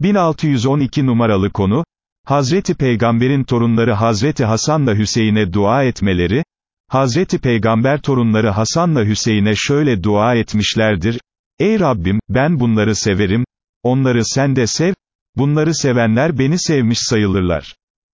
1612 numaralı konu, Hazreti Peygamber'in torunları Hazreti Hasan'la Hüseyin'e dua etmeleri, Hazreti Peygamber torunları Hasan'la Hüseyin'e şöyle dua etmişlerdir, Ey Rabbim, ben bunları severim, onları sen de sev, bunları sevenler beni sevmiş sayılırlar.